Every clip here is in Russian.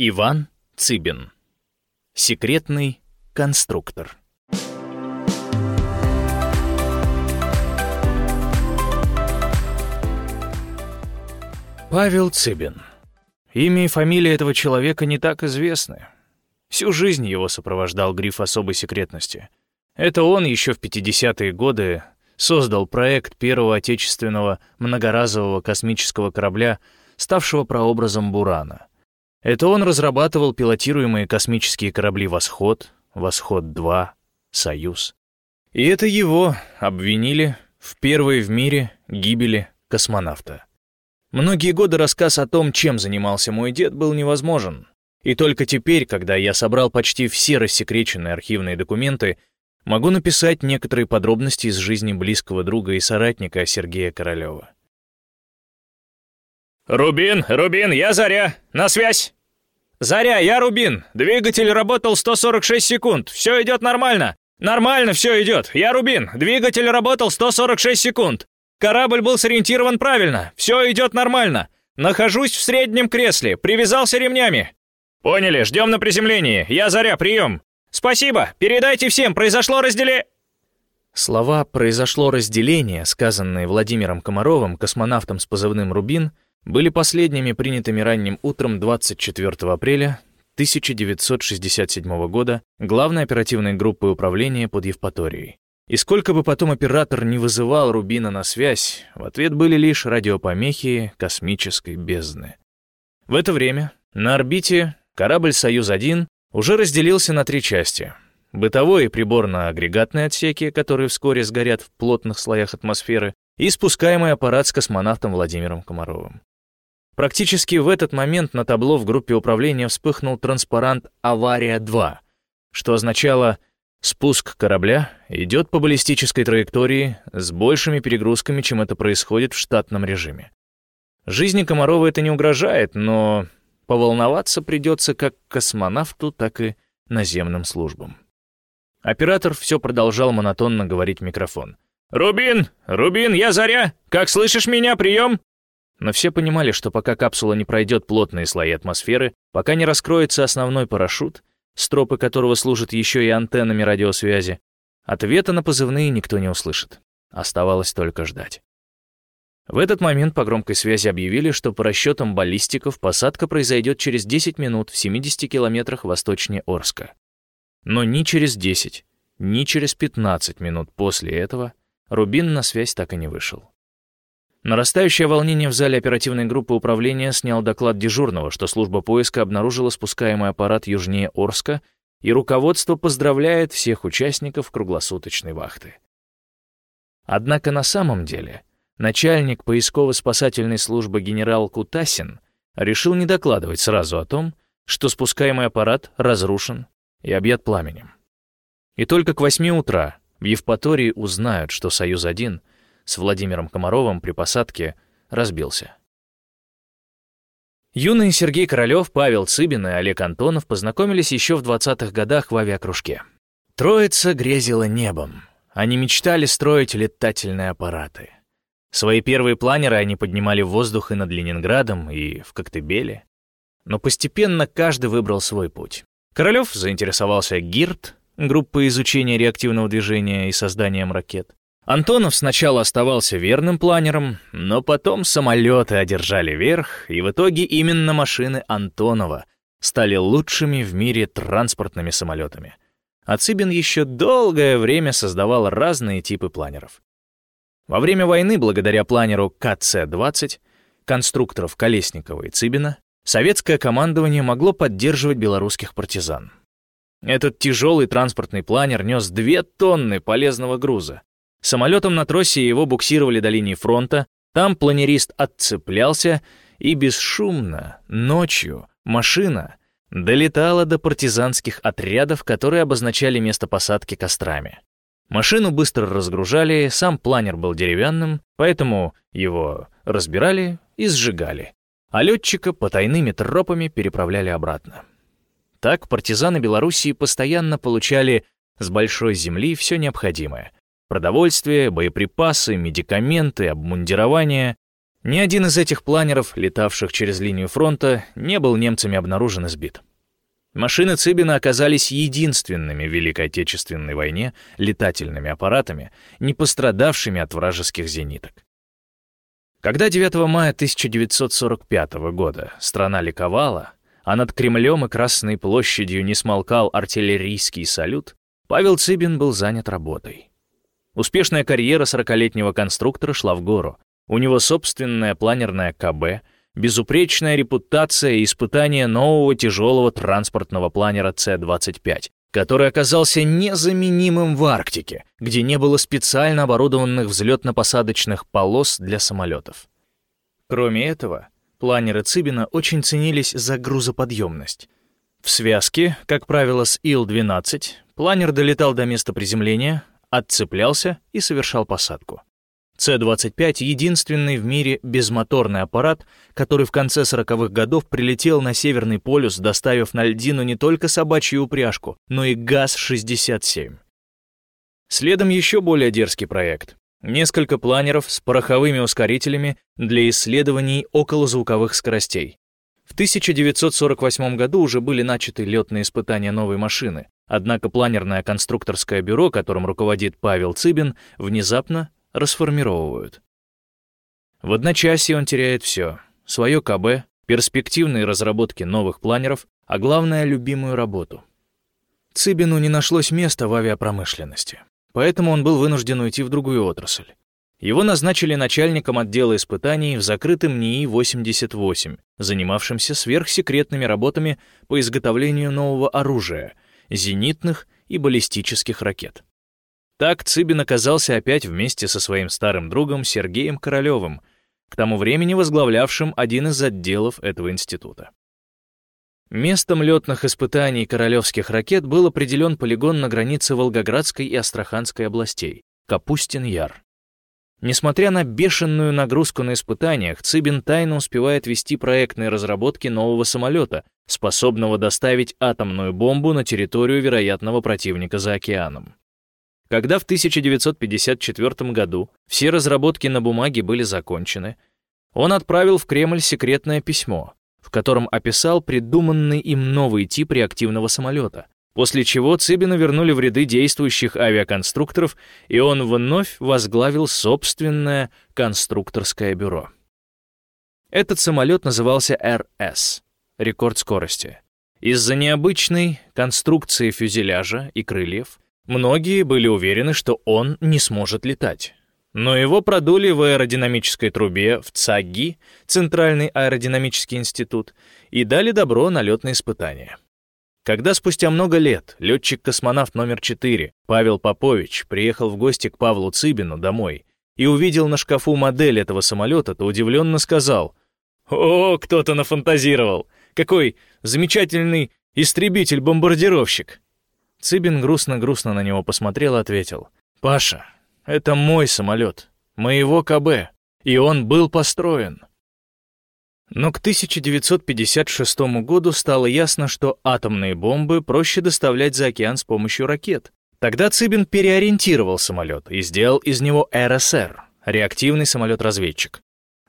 Иван Цыбин. Секретный конструктор. Павел Цыбин. Имя и фамилия этого человека не так известны. Всю жизнь его сопровождал гриф особой секретности. Это он еще в 50-е годы создал проект первого отечественного многоразового космического корабля, ставшего прообразом «Бурана». Это он разрабатывал пилотируемые космические корабли «Восход», «Восход-2», «Союз». И это его обвинили в первой в мире гибели космонавта. Многие годы рассказ о том, чем занимался мой дед, был невозможен. И только теперь, когда я собрал почти все рассекреченные архивные документы, могу написать некоторые подробности из жизни близкого друга и соратника Сергея Королева. «Рубин, Рубин, я Заря! На связь!» «Заря, я Рубин! Двигатель работал 146 секунд! Все идет нормально! Нормально все идет! Я Рубин! Двигатель работал 146 секунд! Корабль был сориентирован правильно! Все идет нормально! Нахожусь в среднем кресле, привязался ремнями!» «Поняли, ждем на приземлении! Я Заря, прием!» «Спасибо! Передайте всем, произошло разделение...» Слова «произошло разделение», сказанные Владимиром Комаровым, космонавтом с позывным «Рубин», были последними принятыми ранним утром 24 апреля 1967 года главной оперативной группой управления под Евпаторией. И сколько бы потом оператор не вызывал Рубина на связь, в ответ были лишь радиопомехи космической бездны. В это время на орбите корабль «Союз-1» уже разделился на три части. Бытовой и приборно-агрегатные отсеки, которые вскоре сгорят в плотных слоях атмосферы, и спускаемый аппарат с космонавтом Владимиром Комаровым. Практически в этот момент на табло в группе управления вспыхнул транспарант «Авария-2», что означало «спуск корабля идет по баллистической траектории с большими перегрузками, чем это происходит в штатном режиме». Жизни Комарова это не угрожает, но поволноваться придется как космонавту, так и наземным службам. Оператор все продолжал монотонно говорить в микрофон. «Рубин! Рубин, я Заря! Как слышишь меня? Прием!» Но все понимали, что пока капсула не пройдет плотные слои атмосферы, пока не раскроется основной парашют, стропы которого служат еще и антеннами радиосвязи, ответа на позывные никто не услышит. Оставалось только ждать. В этот момент по громкой связи объявили, что по расчетам баллистиков посадка произойдет через 10 минут в 70 километрах восточнее Орска. Но ни через 10, ни через 15 минут после этого Рубин на связь так и не вышел. Нарастающее волнение в зале оперативной группы управления снял доклад дежурного, что служба поиска обнаружила спускаемый аппарат южнее Орска, и руководство поздравляет всех участников круглосуточной вахты. Однако на самом деле начальник поисково-спасательной службы генерал Кутасин решил не докладывать сразу о том, что спускаемый аппарат разрушен и объят пламенем. И только к восьми утра в Евпатории узнают, что «Союз-1» с Владимиром Комаровым при посадке разбился. Юные Сергей Королёв, Павел Цыбин и Олег Антонов познакомились еще в 20-х годах в авиакружке. Троица грезила небом. Они мечтали строить летательные аппараты. Свои первые планеры они поднимали в воздух и над Ленинградом, и в Коктебеле. Но постепенно каждый выбрал свой путь. Королёв заинтересовался ГИРТ, группой изучения реактивного движения и созданием ракет. Антонов сначала оставался верным планером, но потом самолеты одержали верх, и в итоге именно машины Антонова стали лучшими в мире транспортными самолетами. А Цыбин еще долгое время создавал разные типы планеров. Во время войны, благодаря планеру КЦ-20, конструкторов Колесникова и Цыбина, советское командование могло поддерживать белорусских партизан. Этот тяжелый транспортный планер нес две тонны полезного груза, Самолетом на тросе его буксировали до линии фронта, там планерист отцеплялся, и бесшумно, ночью, машина долетала до партизанских отрядов, которые обозначали место посадки кострами. Машину быстро разгружали, сам планер был деревянным, поэтому его разбирали и сжигали, а летчика по тайными тропами переправляли обратно. Так партизаны Белоруссии постоянно получали с большой земли все необходимое — Продовольствие, боеприпасы, медикаменты, обмундирование. Ни один из этих планеров, летавших через линию фронта, не был немцами обнаружен и сбит. Машины Цыбина оказались единственными в Великой Отечественной войне летательными аппаратами, не пострадавшими от вражеских зениток. Когда 9 мая 1945 года страна ликовала, а над Кремлем и Красной площадью не смолкал артиллерийский салют, Павел Цыбин был занят работой. Успешная карьера 40-летнего конструктора шла в гору. У него собственная планерная КБ, безупречная репутация и испытание нового тяжелого транспортного планера С-25, который оказался незаменимым в Арктике, где не было специально оборудованных взлетно-посадочных полос для самолетов. Кроме этого, Планеры Цыбина очень ценились за грузоподъемность. В связке, как правило, с Ил-12, планер долетал до места приземления, отцеплялся и совершал посадку. С-25 — единственный в мире безмоторный аппарат, который в конце 40-х годов прилетел на Северный полюс, доставив на льдину не только собачью упряжку, но и ГАЗ-67. Следом еще более дерзкий проект Несколько планеров с пороховыми ускорителями для исследований околозвуковых скоростей. В 1948 году уже были начаты летные испытания новой машины, однако планерное конструкторское бюро, которым руководит Павел Цыбин, внезапно расформировывают. В одночасье он теряет все — свое КБ, перспективные разработки новых планеров, а главное — любимую работу. Цыбину не нашлось места в авиапромышленности поэтому он был вынужден уйти в другую отрасль. Его назначили начальником отдела испытаний в закрытом НИИ-88, занимавшимся сверхсекретными работами по изготовлению нового оружия — зенитных и баллистических ракет. Так Цыбин оказался опять вместе со своим старым другом Сергеем Королевым, к тому времени возглавлявшим один из отделов этого института. Местом летных испытаний королевских ракет был определен полигон на границе Волгоградской и Астраханской областей — Капустин-Яр. Несмотря на бешеную нагрузку на испытаниях, Цыбин тайно успевает вести проектные разработки нового самолета, способного доставить атомную бомбу на территорию вероятного противника за океаном. Когда в 1954 году все разработки на бумаге были закончены, он отправил в Кремль секретное письмо — в котором описал придуманный им новый тип реактивного самолета, после чего Цыбина вернули в ряды действующих авиаконструкторов, и он вновь возглавил собственное конструкторское бюро. Этот самолет назывался РС — рекорд скорости. Из-за необычной конструкции фюзеляжа и крыльев многие были уверены, что он не сможет летать. Но его продули в аэродинамической трубе в ЦАГИ, Центральный аэродинамический институт, и дали добро на летные испытания. Когда спустя много лет летчик-космонавт номер 4 Павел Попович приехал в гости к Павлу Цыбину домой и увидел на шкафу модель этого самолета, то удивленно сказал «О, кто-то нафантазировал! Какой замечательный истребитель-бомбардировщик!» Цыбин грустно-грустно на него посмотрел и ответил «Паша, это мой самолет, моего КБ, и он был построен. Но к 1956 году стало ясно, что атомные бомбы проще доставлять за океан с помощью ракет. Тогда Цыбин переориентировал самолет и сделал из него РСР — реактивный самолет-разведчик.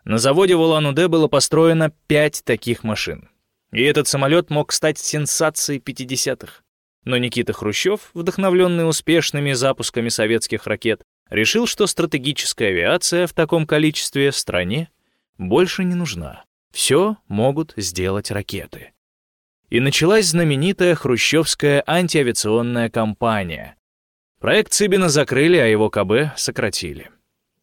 На заводе в Улан-Удэ было построено пять таких машин. И этот самолет мог стать сенсацией 50-х. Но Никита Хрущев, вдохновленный успешными запусками советских ракет, решил, что стратегическая авиация в таком количестве в стране больше не нужна. Все могут сделать ракеты. И началась знаменитая хрущевская антиавиационная кампания. Проект Цыбина закрыли, а его КБ сократили.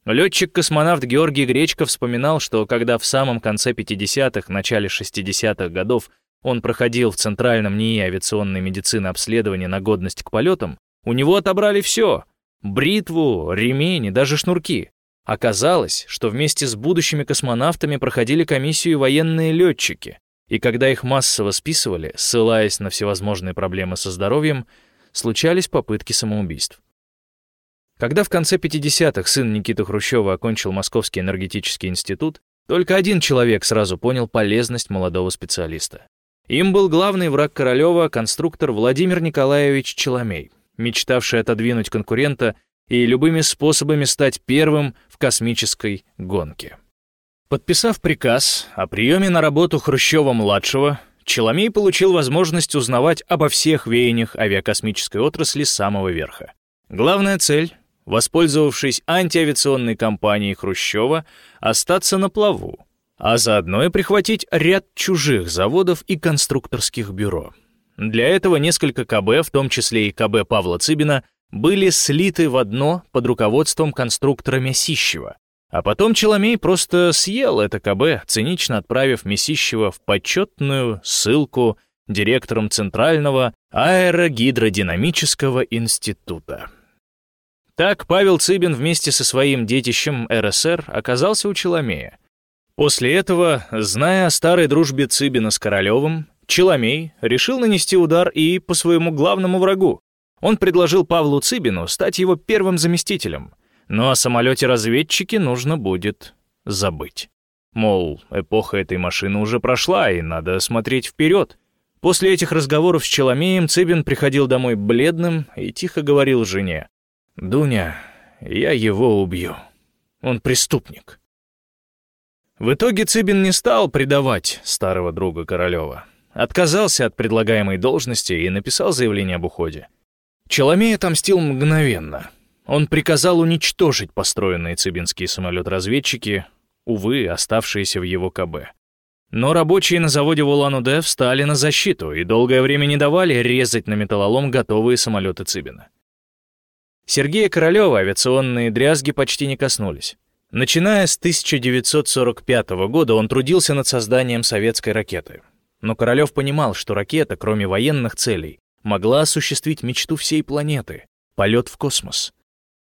Летчик-космонавт Георгий Гречко вспоминал, что когда в самом конце 50-х, начале 60-х годов он проходил в Центральном НИИ авиационной медицины обследование на годность к полетам, у него отобрали все — бритву, ремень и даже шнурки. Оказалось, что вместе с будущими космонавтами проходили комиссию военные летчики, и когда их массово списывали, ссылаясь на всевозможные проблемы со здоровьем, случались попытки самоубийств. Когда в конце 50-х сын Никиты Хрущева окончил Московский энергетический институт, только один человек сразу понял полезность молодого специалиста. Им был главный враг Королева, конструктор Владимир Николаевич Челомей мечтавший отодвинуть конкурента и любыми способами стать первым в космической гонке. Подписав приказ о приеме на работу Хрущева-младшего, Челомей получил возможность узнавать обо всех веяниях авиакосмической отрасли с самого верха. Главная цель — воспользовавшись антиавиационной кампанией Хрущева, остаться на плаву, а заодно и прихватить ряд чужих заводов и конструкторских бюро. Для этого несколько КБ, в том числе и КБ Павла Цыбина, были слиты в одно под руководством конструктора Месищева, а потом Челомей просто съел это КБ, цинично отправив Месищева в почетную ссылку директором Центрального аэрогидродинамического института. Так Павел Цыбин вместе со своим детищем РСР оказался у Челомея. После этого, зная о старой дружбе Цыбина с Королевым, Челомей решил нанести удар и по своему главному врагу. Он предложил Павлу Цыбину стать его первым заместителем — но о самолете-разведчике нужно будет забыть. Мол, эпоха этой машины уже прошла, и надо смотреть вперед. После этих разговоров с Челомеем Цыбин приходил домой бледным и тихо говорил жене. «Дуня, я его убью. Он преступник». В итоге Цыбин не стал предавать старого друга Королева. Отказался от предлагаемой должности и написал заявление об уходе. Челомей отомстил мгновенно — он приказал уничтожить построенные цибинские самолет-разведчики, увы, оставшиеся в его КБ. Но рабочие на заводе в Улан-Удэ встали на защиту и долгое время не давали резать на металлолом готовые самолеты Цыбина. Сергея Королева авиационные дрязги почти не коснулись. Начиная с 1945 года он трудился над созданием советской ракеты. Но Королев понимал, что ракета, кроме военных целей, могла осуществить мечту всей планеты — полет в космос.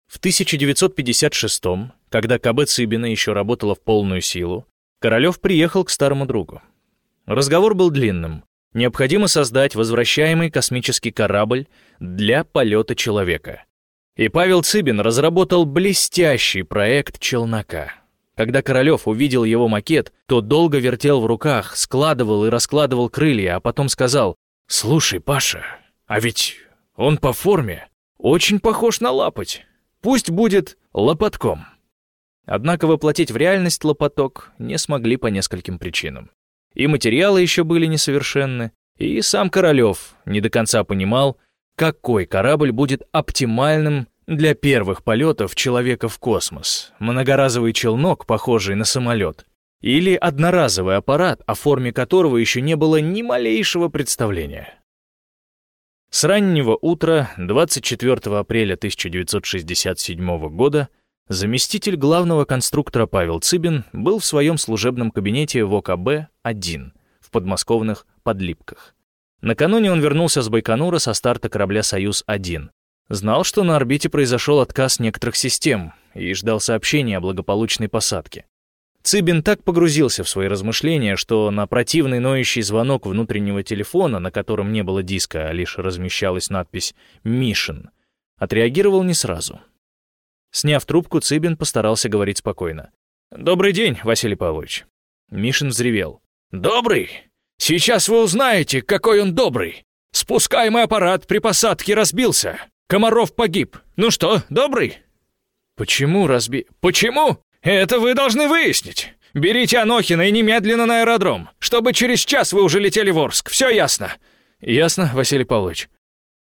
В 1956 когда КБ Цыбина еще работала в полную силу, Королев приехал к старому другу. Разговор был длинным. Необходимо создать возвращаемый космический корабль для полета человека. И Павел Цыбин разработал блестящий проект челнока. Когда Королев увидел его макет, то долго вертел в руках, складывал и раскладывал крылья, а потом сказал, «Слушай, Паша, а ведь он по форме очень похож на лапоть. Пусть будет лопатком. Однако воплотить в реальность лопаток не смогли по нескольким причинам. И материалы еще были несовершенны, и сам Королев не до конца понимал, какой корабль будет оптимальным для первых полетов человека в космос. Многоразовый челнок, похожий на самолет, или одноразовый аппарат, о форме которого еще не было ни малейшего представления. С раннего утра 24 апреля 1967 года заместитель главного конструктора Павел Цыбин был в своем служебном кабинете в ОКБ-1 в подмосковных Подлипках. Накануне он вернулся с Байконура со старта корабля «Союз-1». Знал, что на орбите произошел отказ некоторых систем и ждал сообщения о благополучной посадке. Цыбин так погрузился в свои размышления, что на противный ноющий звонок внутреннего телефона, на котором не было диска, а лишь размещалась надпись «Мишин», отреагировал не сразу. Сняв трубку, Цыбин постарался говорить спокойно. «Добрый день, Василий Павлович». Мишин взревел. «Добрый? Сейчас вы узнаете, какой он добрый. Спускаемый аппарат при посадке разбился. Комаров погиб. Ну что, добрый?» «Почему разби...» «Почему? «Это вы должны выяснить. Берите Анохина и немедленно на аэродром, чтобы через час вы уже летели в Орск. Все ясно?» «Ясно, Василий Павлович».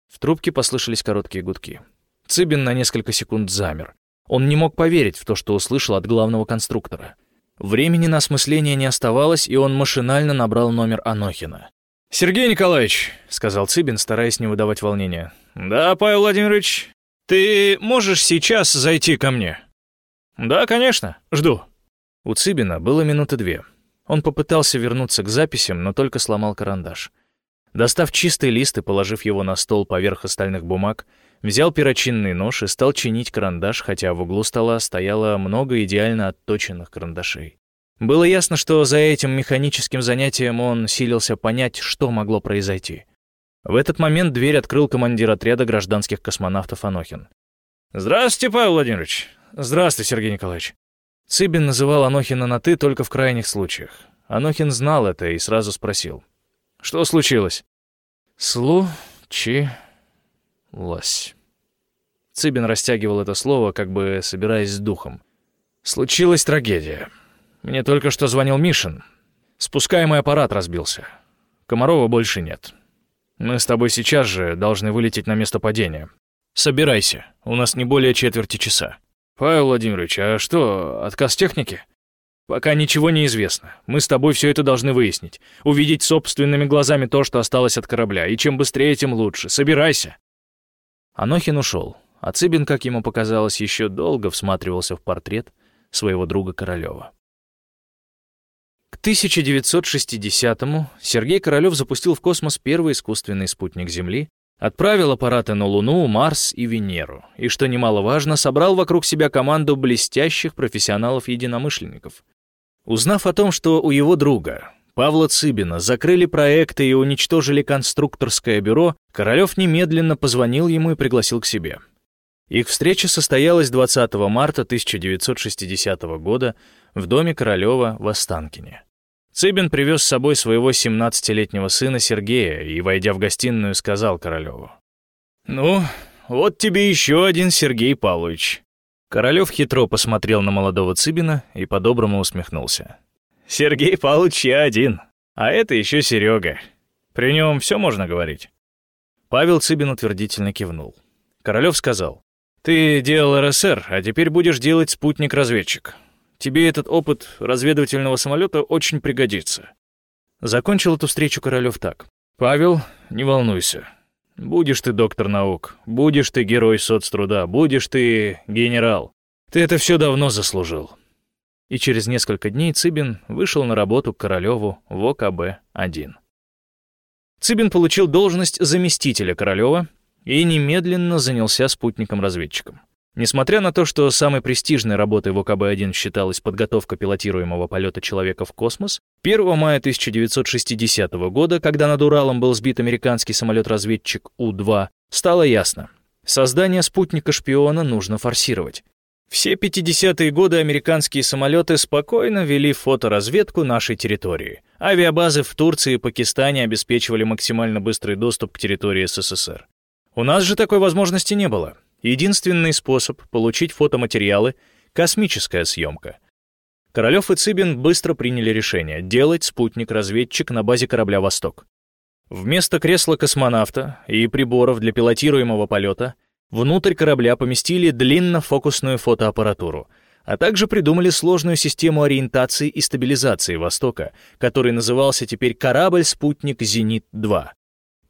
В трубке послышались короткие гудки. Цыбин на несколько секунд замер. Он не мог поверить в то, что услышал от главного конструктора. Времени на осмысление не оставалось, и он машинально набрал номер Анохина. «Сергей Николаевич», — сказал Цыбин, стараясь не выдавать волнения. «Да, Павел Владимирович, ты можешь сейчас зайти ко мне?» «Да, конечно. Жду». У Цыбина было минуты две. Он попытался вернуться к записям, но только сломал карандаш. Достав чистый лист и положив его на стол поверх остальных бумаг, взял перочинный нож и стал чинить карандаш, хотя в углу стола стояло много идеально отточенных карандашей. Было ясно, что за этим механическим занятием он силился понять, что могло произойти. В этот момент дверь открыл командир отряда гражданских космонавтов Анохин. «Здравствуйте, Павел Владимирович. «Здравствуй, Сергей Николаевич». Цыбин называл Анохина на «ты» только в крайних случаях. Анохин знал это и сразу спросил. «Что случилось?» «Случилось». Цыбин растягивал это слово, как бы собираясь с духом. «Случилась трагедия. Мне только что звонил Мишин. Спускаемый аппарат разбился. Комарова больше нет. Мы с тобой сейчас же должны вылететь на место падения. Собирайся, у нас не более четверти часа. Павел Владимирович, а что, отказ техники? Пока ничего не известно. Мы с тобой все это должны выяснить. Увидеть собственными глазами то, что осталось от корабля. И чем быстрее, тем лучше. Собирайся. Анохин ушел, а Цыбин, как ему показалось, еще долго всматривался в портрет своего друга Королева. К 1960-му Сергей Королёв запустил в космос первый искусственный спутник Земли, отправил аппараты на Луну, Марс и Венеру, и, что немаловажно, собрал вокруг себя команду блестящих профессионалов-единомышленников. Узнав о том, что у его друга, Павла Цыбина, закрыли проекты и уничтожили конструкторское бюро, Королёв немедленно позвонил ему и пригласил к себе. Их встреча состоялась 20 марта 1960 года в доме Королёва в Останкине. Цыбин привез с собой своего 17-летнего сына Сергея и, войдя в гостиную, сказал Королеву. «Ну, вот тебе еще один Сергей Павлович». Королев хитро посмотрел на молодого Цыбина и по-доброму усмехнулся. «Сергей Павлович я один, а это еще Серега. При нем все можно говорить». Павел Цыбин утвердительно кивнул. Королев сказал, «Ты делал РСР, а теперь будешь делать спутник-разведчик. Тебе этот опыт разведывательного самолета очень пригодится». Закончил эту встречу Королёв так. «Павел, не волнуйся. Будешь ты доктор наук, будешь ты герой соцтруда, будешь ты генерал. Ты это все давно заслужил». И через несколько дней Цыбин вышел на работу к Королёву в ОКБ-1. Цыбин получил должность заместителя Королёва и немедленно занялся спутником-разведчиком. Несмотря на то, что самой престижной работой в ОКБ-1 считалась подготовка пилотируемого полета человека в космос, 1 мая 1960 года, когда над Уралом был сбит американский самолет-разведчик У-2, стало ясно. Создание спутника-шпиона нужно форсировать. Все 50-е годы американские самолеты спокойно вели фоторазведку нашей территории. Авиабазы в Турции и Пакистане обеспечивали максимально быстрый доступ к территории СССР. У нас же такой возможности не было. Единственный способ получить фотоматериалы — космическая съемка. Королёв и Цыбин быстро приняли решение делать спутник-разведчик на базе корабля «Восток». Вместо кресла космонавта и приборов для пилотируемого полета внутрь корабля поместили длиннофокусную фотоаппаратуру, а также придумали сложную систему ориентации и стабилизации «Востока», который назывался теперь корабль-спутник «Зенит-2».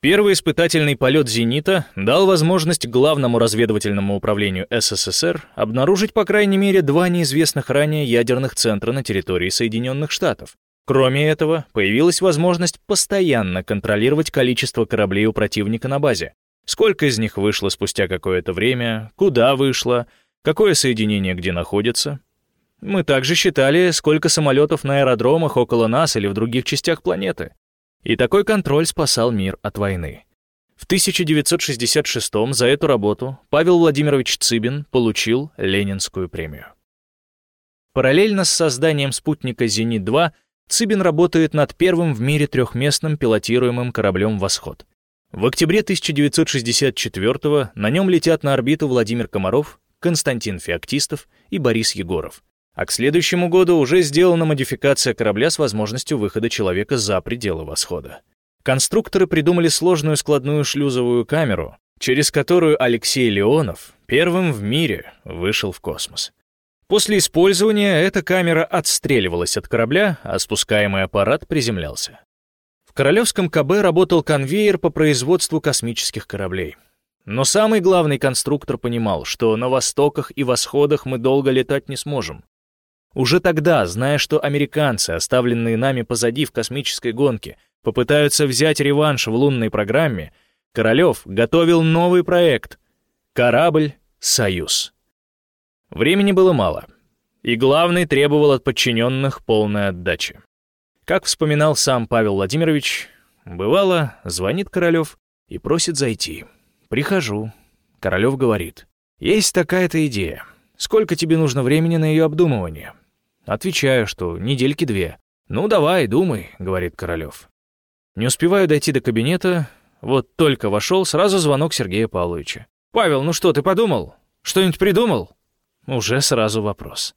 Первый испытательный полет «Зенита» дал возможность Главному разведывательному управлению СССР обнаружить по крайней мере два неизвестных ранее ядерных центра на территории Соединенных Штатов. Кроме этого, появилась возможность постоянно контролировать количество кораблей у противника на базе. Сколько из них вышло спустя какое-то время, куда вышло, какое соединение где находится. Мы также считали, сколько самолетов на аэродромах около нас или в других частях планеты. И такой контроль спасал мир от войны. В 1966 за эту работу Павел Владимирович Цыбин получил Ленинскую премию. Параллельно с созданием спутника «Зенит-2» Цыбин работает над первым в мире трехместным пилотируемым кораблем «Восход». В октябре 1964 на нем летят на орбиту Владимир Комаров, Константин Феоктистов и Борис Егоров а к следующему году уже сделана модификация корабля с возможностью выхода человека за пределы восхода. Конструкторы придумали сложную складную шлюзовую камеру, через которую Алексей Леонов первым в мире вышел в космос. После использования эта камера отстреливалась от корабля, а спускаемый аппарат приземлялся. В Королевском КБ работал конвейер по производству космических кораблей. Но самый главный конструктор понимал, что на востоках и восходах мы долго летать не сможем, уже тогда, зная, что американцы, оставленные нами позади в космической гонке, попытаются взять реванш в лунной программе, Королёв готовил новый проект — корабль «Союз». Времени было мало, и главный требовал от подчиненных полной отдачи. Как вспоминал сам Павел Владимирович, бывало, звонит Королёв и просит зайти. «Прихожу». Королёв говорит, «Есть такая-то идея. Сколько тебе нужно времени на ее обдумывание?» Отвечаю, что недельки две. «Ну, давай, думай», — говорит Королёв. Не успеваю дойти до кабинета, вот только вошел, сразу звонок Сергея Павловича. «Павел, ну что, ты подумал? Что-нибудь придумал?» Уже сразу вопрос.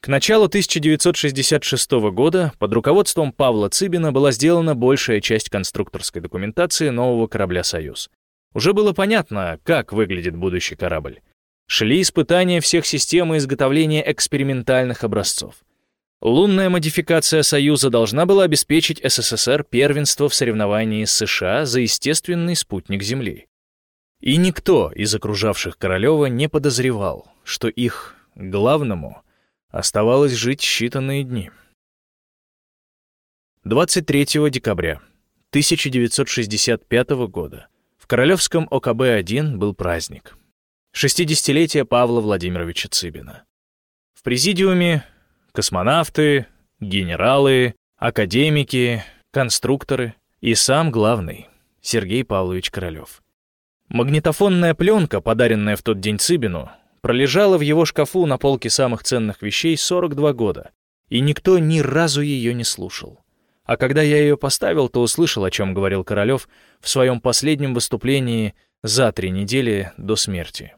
К началу 1966 года под руководством Павла Цыбина была сделана большая часть конструкторской документации нового корабля «Союз». Уже было понятно, как выглядит будущий корабль. Шли испытания всех систем и изготовления экспериментальных образцов. Лунная модификация «Союза» должна была обеспечить СССР первенство в соревновании с США за естественный спутник Земли. И никто из окружавших Королева не подозревал, что их главному оставалось жить считанные дни. 23 декабря 1965 года в Королевском ОКБ-1 был праздник. 60-летие Павла Владимировича Цыбина. В президиуме космонавты, генералы, академики, конструкторы и сам главный, Сергей Павлович Королёв. Магнитофонная пленка, подаренная в тот день Цыбину, пролежала в его шкафу на полке самых ценных вещей 42 года, и никто ни разу ее не слушал. А когда я ее поставил, то услышал, о чем говорил Королев в своем последнем выступлении за три недели до смерти.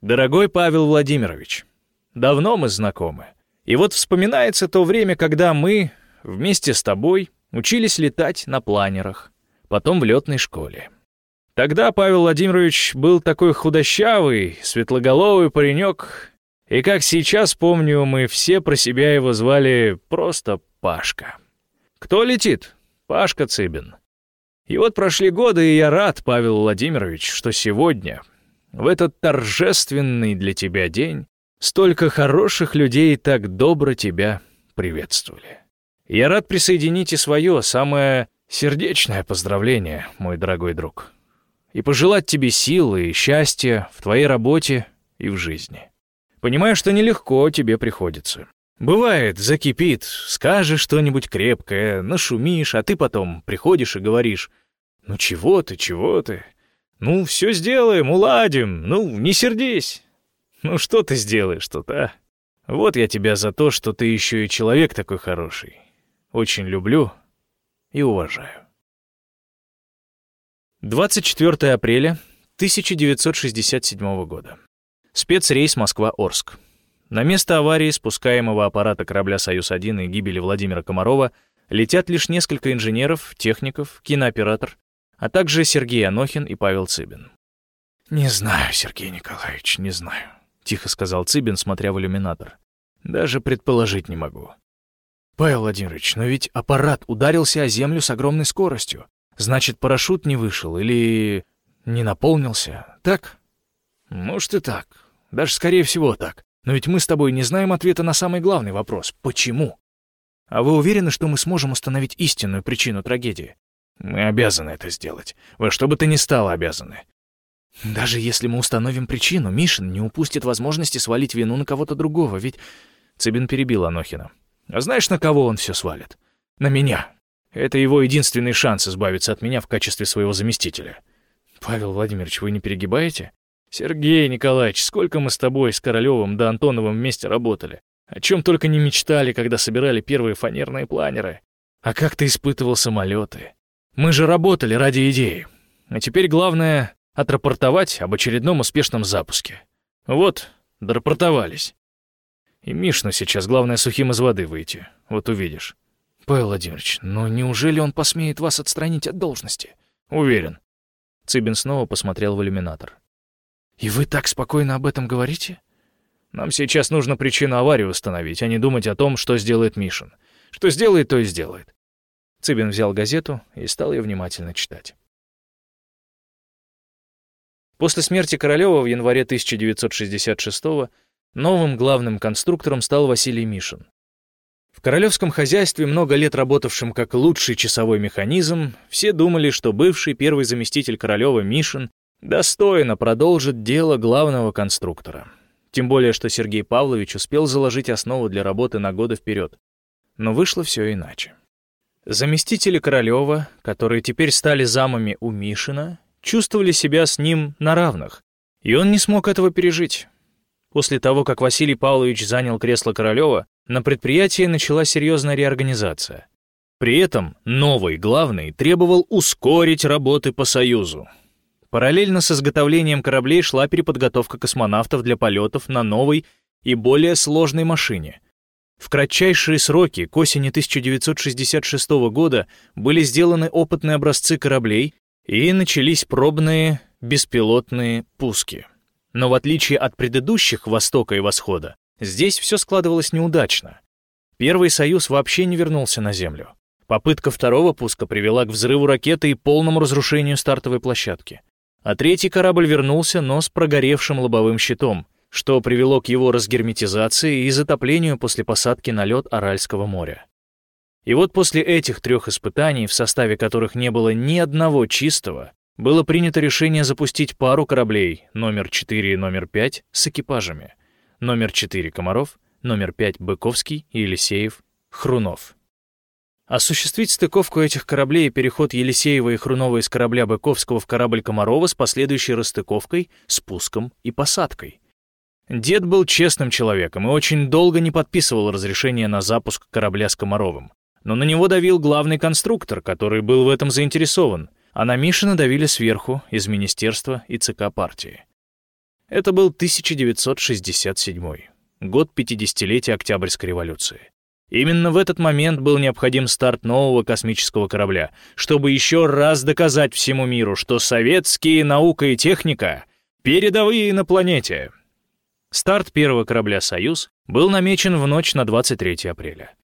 «Дорогой Павел Владимирович, давно мы знакомы. И вот вспоминается то время, когда мы вместе с тобой учились летать на планерах, потом в летной школе. Тогда Павел Владимирович был такой худощавый, светлоголовый паренек, и как сейчас помню, мы все про себя его звали просто Пашка. Кто летит? Пашка Цыбин. И вот прошли годы, и я рад, Павел Владимирович, что сегодня, в этот торжественный для тебя день, столько хороших людей так добро тебя приветствовали. Я рад присоединить и свое, самое сердечное поздравление, мой дорогой друг и пожелать тебе силы и счастья в твоей работе и в жизни. Понимаю, что нелегко тебе приходится. Бывает, закипит, скажешь что-нибудь крепкое, нашумишь, а ты потом приходишь и говоришь, «Ну чего ты, чего ты? Ну, все сделаем, уладим, ну, не сердись». Ну что ты сделаешь тут, а? Вот я тебя за то, что ты еще и человек такой хороший. Очень люблю и уважаю. 24 апреля 1967 года. Спецрейс Москва-Орск. На место аварии спускаемого аппарата корабля «Союз-1» и гибели Владимира Комарова летят лишь несколько инженеров, техников, кинооператор, а также Сергей Анохин и Павел Цыбин. «Не знаю, Сергей Николаевич, не знаю», — тихо сказал Цыбин, смотря в иллюминатор. «Даже предположить не могу». «Павел Владимирович, но ведь аппарат ударился о землю с огромной скоростью. Значит, парашют не вышел или не наполнился, так? Может и так. Даже скорее всего так. Но ведь мы с тобой не знаем ответа на самый главный вопрос — почему? А вы уверены, что мы сможем установить истинную причину трагедии? Мы обязаны это сделать. Во что бы то ни стало обязаны. Даже если мы установим причину, Мишин не упустит возможности свалить вину на кого-то другого, ведь... Цыбин перебил Анохина. А знаешь, на кого он все свалит? На меня. Это его единственный шанс избавиться от меня в качестве своего заместителя. Павел Владимирович, вы не перегибаете? Сергей Николаевич, сколько мы с тобой, с Королевым да Антоновым вместе работали. О чем только не мечтали, когда собирали первые фанерные планеры. А как ты испытывал самолеты? Мы же работали ради идеи. А теперь главное — отрапортовать об очередном успешном запуске. Вот, дорапортовались. И Мишну сейчас главное сухим из воды выйти. Вот увидишь. Павел Владимирович, но неужели он посмеет вас отстранить от должности? Уверен. Цыбин снова посмотрел в иллюминатор. И вы так спокойно об этом говорите? Нам сейчас нужно причину аварии установить, а не думать о том, что сделает Мишин. Что сделает, то и сделает. Цыбин взял газету и стал ее внимательно читать. После смерти Королева в январе 1966 новым главным конструктором стал Василий Мишин. В королевском хозяйстве, много лет работавшем как лучший часовой механизм, все думали, что бывший первый заместитель Королева Мишин достойно продолжит дело главного конструктора. Тем более, что Сергей Павлович успел заложить основу для работы на годы вперед. Но вышло все иначе. Заместители Королева, которые теперь стали замами у Мишина, чувствовали себя с ним на равных, и он не смог этого пережить. После того, как Василий Павлович занял кресло Королева, на предприятии началась серьезная реорганизация. При этом новый главный требовал ускорить работы по Союзу. Параллельно с изготовлением кораблей шла переподготовка космонавтов для полетов на новой и более сложной машине В кратчайшие сроки, к осени 1966 года, были сделаны опытные образцы кораблей и начались пробные беспилотные пуски. Но в отличие от предыдущих «Востока» и «Восхода», здесь все складывалось неудачно. Первый «Союз» вообще не вернулся на Землю. Попытка второго пуска привела к взрыву ракеты и полному разрушению стартовой площадки. А третий корабль вернулся, но с прогоревшим лобовым щитом, что привело к его разгерметизации и затоплению после посадки на лед Аральского моря. И вот после этих трех испытаний, в составе которых не было ни одного чистого, было принято решение запустить пару кораблей номер 4 и номер 5 с экипажами. Номер 4 Комаров, номер 5 Быковский, Елисеев, Хрунов. Осуществить стыковку этих кораблей и переход Елисеева и Хрунова из корабля Быковского в корабль Комарова с последующей расстыковкой, спуском и посадкой. Дед был честным человеком и очень долго не подписывал разрешение на запуск корабля с Комаровым. Но на него давил главный конструктор, который был в этом заинтересован, а на Мишина давили сверху, из министерства и ЦК партии. Это был 1967 год 50-летия Октябрьской революции. Именно в этот момент был необходим старт нового космического корабля, чтобы еще раз доказать всему миру, что советские наука и техника передовые на планете. Старт первого корабля «Союз» был намечен в ночь на 23 апреля.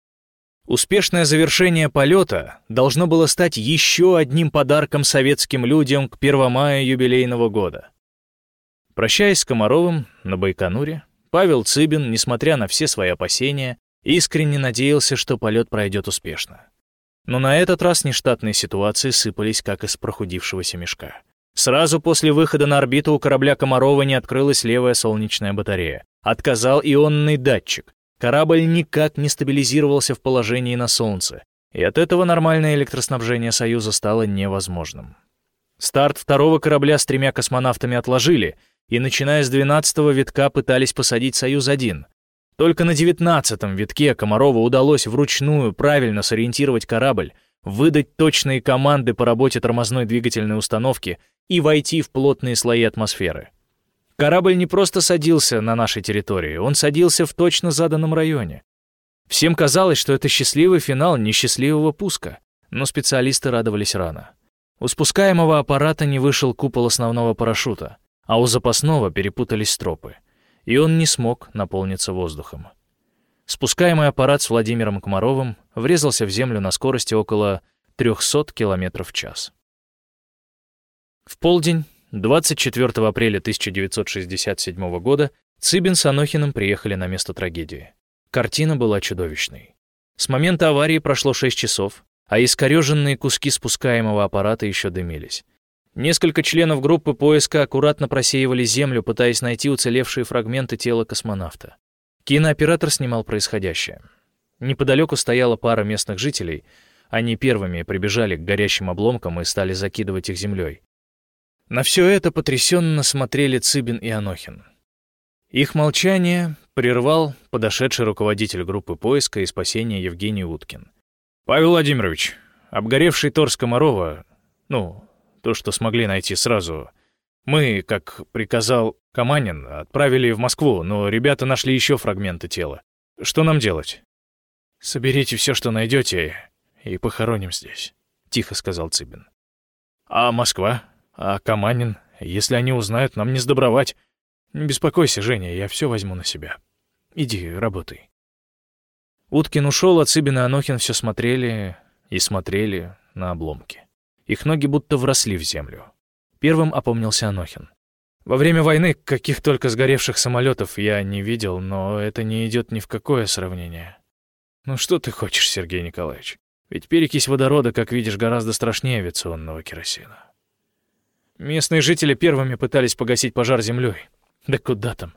Успешное завершение полета должно было стать еще одним подарком советским людям к 1 мая юбилейного года. Прощаясь с Комаровым на Байконуре, Павел Цыбин, несмотря на все свои опасения, искренне надеялся, что полет пройдет успешно. Но на этот раз нештатные ситуации сыпались, как из прохудившегося мешка. Сразу после выхода на орбиту у корабля Комарова не открылась левая солнечная батарея. Отказал ионный датчик. Корабль никак не стабилизировался в положении на Солнце, и от этого нормальное электроснабжение Союза стало невозможным. Старт второго корабля с тремя космонавтами отложили, и начиная с 12-го витка пытались посадить «Союз-1». Только на 19-м витке Комарову удалось вручную правильно сориентировать корабль, выдать точные команды по работе тормозной двигательной установки и войти в плотные слои атмосферы. Корабль не просто садился на нашей территории, он садился в точно заданном районе. Всем казалось, что это счастливый финал несчастливого пуска, но специалисты радовались рано. У спускаемого аппарата не вышел купол основного парашюта, а у запасного перепутались стропы, и он не смог наполниться воздухом. Спускаемый аппарат с Владимиром Комаровым врезался в землю на скорости около 300 км в час. В полдень, 24 апреля 1967 года, Цыбин с Анохиным приехали на место трагедии. Картина была чудовищной. С момента аварии прошло 6 часов, а искореженные куски спускаемого аппарата еще дымились. Несколько членов группы поиска аккуратно просеивали землю, пытаясь найти уцелевшие фрагменты тела космонавта. Кинооператор снимал происходящее. Неподалеку стояла пара местных жителей. Они первыми прибежали к горящим обломкам и стали закидывать их землей. На все это потрясенно смотрели Цыбин и Анохин. Их молчание прервал подошедший руководитель группы поиска и спасения Евгений Уткин. «Павел Владимирович, обгоревший торс Комарова, ну, то, что смогли найти сразу, мы, как приказал Каманин, отправили в Москву, но ребята нашли еще фрагменты тела. Что нам делать?» «Соберите все, что найдете, и похороним здесь», — тихо сказал Цыбин. «А Москва?» А Каманин, если они узнают, нам не сдобровать. Не беспокойся, Женя, я все возьму на себя. Иди, работай. Уткин ушел, а Цыбин и Анохин все смотрели и смотрели на обломки. Их ноги будто вросли в землю. Первым опомнился Анохин. Во время войны каких только сгоревших самолетов я не видел, но это не идет ни в какое сравнение. Ну что ты хочешь, Сергей Николаевич? Ведь перекись водорода, как видишь, гораздо страшнее авиационного керосина. Местные жители первыми пытались погасить пожар землей. Да куда там?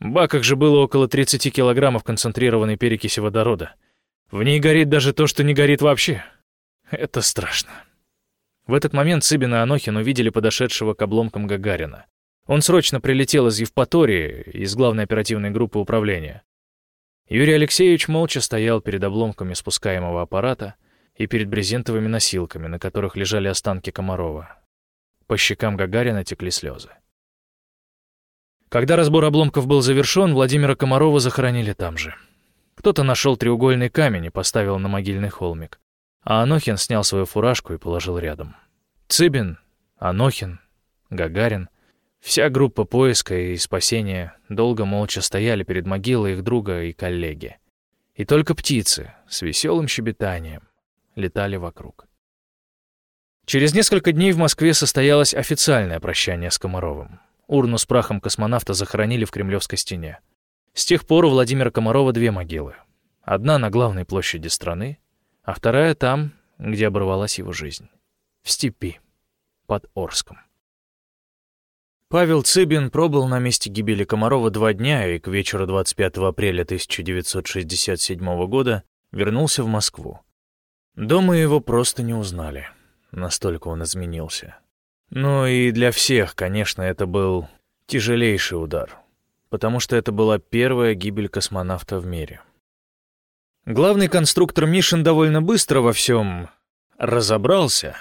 В баках же было около 30 килограммов концентрированной перекиси водорода. В ней горит даже то, что не горит вообще. Это страшно. В этот момент Цыбин и Анохин увидели подошедшего к обломкам Гагарина. Он срочно прилетел из Евпатории, из главной оперативной группы управления. Юрий Алексеевич молча стоял перед обломками спускаемого аппарата и перед брезентовыми носилками, на которых лежали останки Комарова. По щекам Гагарина текли слезы. Когда разбор обломков был завершен, Владимира Комарова захоронили там же. Кто-то нашел треугольный камень и поставил на могильный холмик, а Анохин снял свою фуражку и положил рядом. Цыбин, Анохин, Гагарин, вся группа поиска и спасения долго молча стояли перед могилой их друга и коллеги. И только птицы с веселым щебетанием летали вокруг. Через несколько дней в Москве состоялось официальное прощание с Комаровым. Урну с прахом космонавта захоронили в Кремлевской стене. С тех пор у Владимира Комарова две могилы. Одна на главной площади страны, а вторая там, где оборвалась его жизнь. В степи, под Орском. Павел Цыбин пробыл на месте гибели Комарова два дня и к вечеру 25 апреля 1967 года вернулся в Москву. Дома его просто не узнали. Настолько он изменился. Ну и для всех, конечно, это был тяжелейший удар, потому что это была первая гибель космонавта в мире. Главный конструктор Мишин довольно быстро во всем разобрался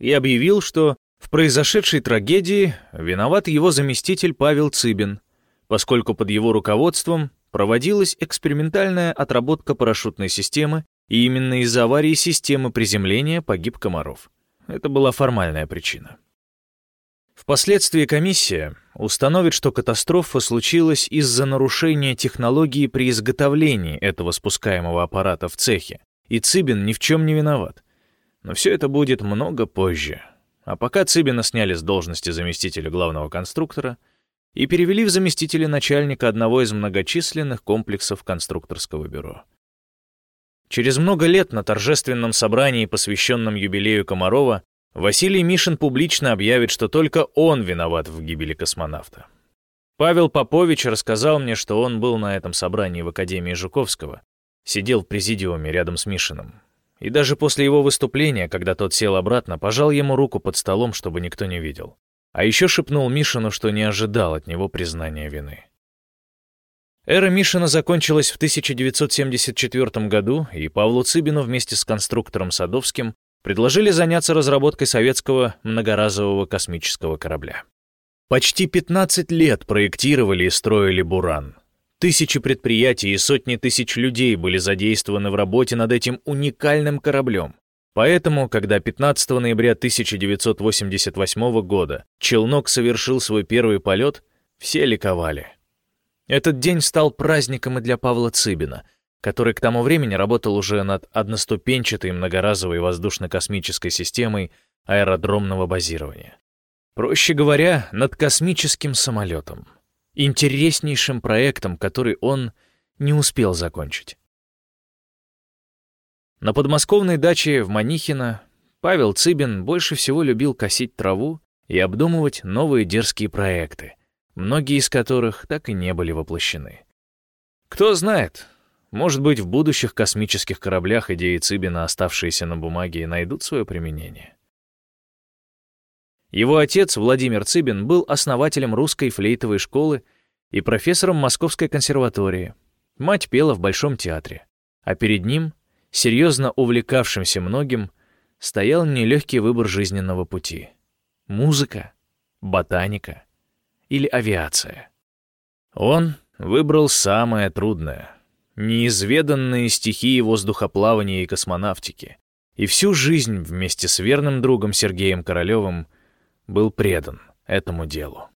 и объявил, что в произошедшей трагедии виноват его заместитель Павел Цыбин, поскольку под его руководством проводилась экспериментальная отработка парашютной системы, и именно из-за аварии системы приземления погиб Комаров. Это была формальная причина. Впоследствии комиссия установит, что катастрофа случилась из-за нарушения технологии при изготовлении этого спускаемого аппарата в цехе, и Цыбин ни в чем не виноват. Но все это будет много позже. А пока Цыбина сняли с должности заместителя главного конструктора и перевели в заместителя начальника одного из многочисленных комплексов конструкторского бюро. Через много лет на торжественном собрании, посвященном юбилею Комарова, Василий Мишин публично объявит, что только он виноват в гибели космонавта. Павел Попович рассказал мне, что он был на этом собрании в Академии Жуковского, сидел в президиуме рядом с Мишиным. И даже после его выступления, когда тот сел обратно, пожал ему руку под столом, чтобы никто не видел. А еще шепнул Мишину, что не ожидал от него признания вины. Эра Мишина закончилась в 1974 году, и Павлу Цыбину вместе с конструктором Садовским предложили заняться разработкой советского многоразового космического корабля. Почти 15 лет проектировали и строили «Буран». Тысячи предприятий и сотни тысяч людей были задействованы в работе над этим уникальным кораблем. Поэтому, когда 15 ноября 1988 года челнок совершил свой первый полет, все ликовали. Этот день стал праздником и для Павла Цыбина, который к тому времени работал уже над одноступенчатой многоразовой воздушно-космической системой аэродромного базирования. Проще говоря, над космическим самолетом. Интереснейшим проектом, который он не успел закончить. На подмосковной даче в Манихино Павел Цыбин больше всего любил косить траву и обдумывать новые дерзкие проекты, многие из которых так и не были воплощены. Кто знает, может быть, в будущих космических кораблях идеи Цыбина, оставшиеся на бумаге, найдут свое применение. Его отец, Владимир Цыбин, был основателем русской флейтовой школы и профессором Московской консерватории. Мать пела в Большом театре, а перед ним, серьезно увлекавшимся многим, стоял нелегкий выбор жизненного пути. Музыка, ботаника или авиация. Он выбрал самое трудное — неизведанные стихии воздухоплавания и космонавтики, и всю жизнь вместе с верным другом Сергеем Королевым был предан этому делу.